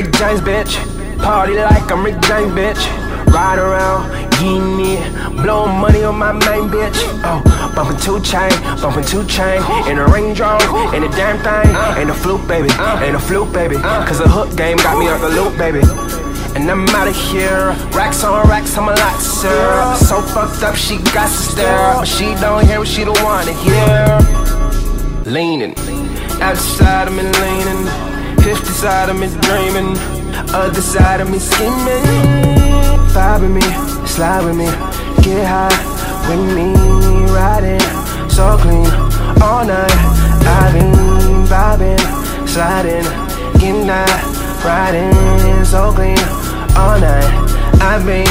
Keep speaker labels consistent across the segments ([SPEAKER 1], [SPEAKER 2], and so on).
[SPEAKER 1] Rick James, bitch. Party like I'm Rick James, bitch. Ride around, getting it, blowing money on my main bitch. Oh, bumping two chain, bumping two chain, in a Range Rover, in a damn thing, in a fluke, baby, in a fluke, baby. Cause the hook game got me off the loop, baby. And I'm out of here. Racks on racks, I'm a lot, sir. So fucked up, she got to stare. But she don't hear what she don't wanna hear. Leaning, outside me leaning. 50 side of me dreaming. Other side of me scheming. Vibe with me, slide with me. Get high with me. Riding so clean all night. I've been vibing, sliding, getting high, riding so clean all night. I've been,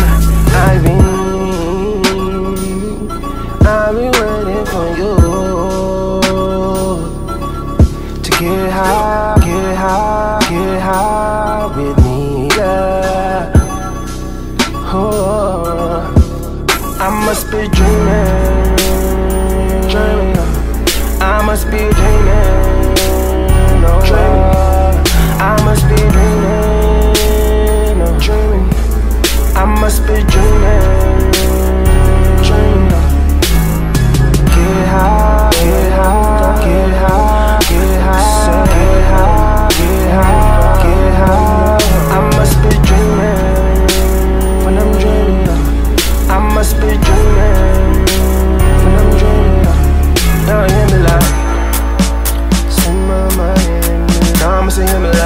[SPEAKER 1] I've been, I've been waiting for you to get high. Oh, I must be dreaming, dreaming. I must be dreaming. to him